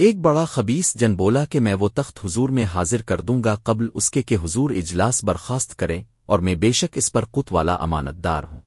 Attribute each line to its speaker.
Speaker 1: ایک بڑا خبیص جن بولا کہ میں وہ تخت حضور میں حاضر کر دوں گا قبل اس کے کہ حضور اجلاس برخاست کریں اور میں بے شک اس پر قط والا امانت دار ہوں۔